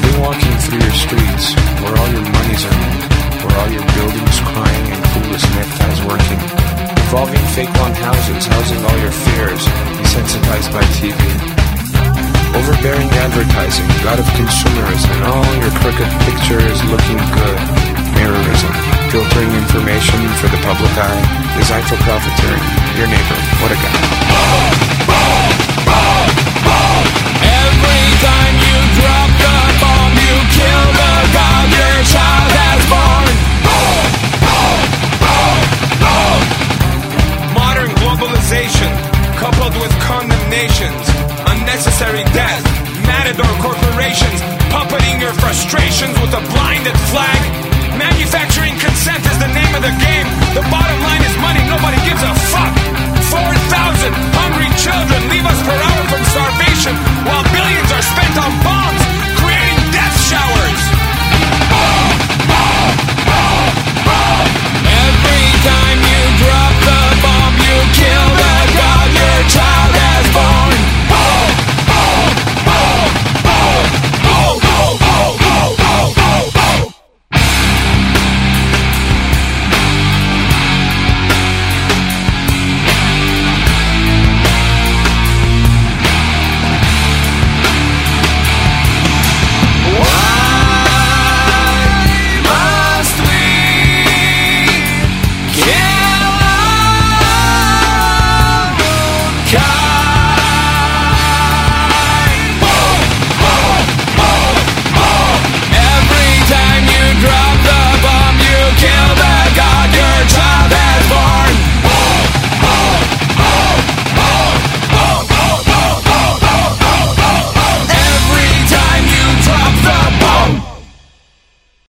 You're walking through your streets where all your money's earned, where all your buildings crying and foolish neckties working, evolving fake long houses, housing all your fears, desensitized by TV. Overbearing advertising, god of consumerism, and all your crooked pictures looking good, mirrorism, filtering information for the public eye, designed for profiteering, your neighbor, what a guy. nations, unnecessary death, matador corporations, puppeting your frustrations with a blinded flag, manufacturing consent.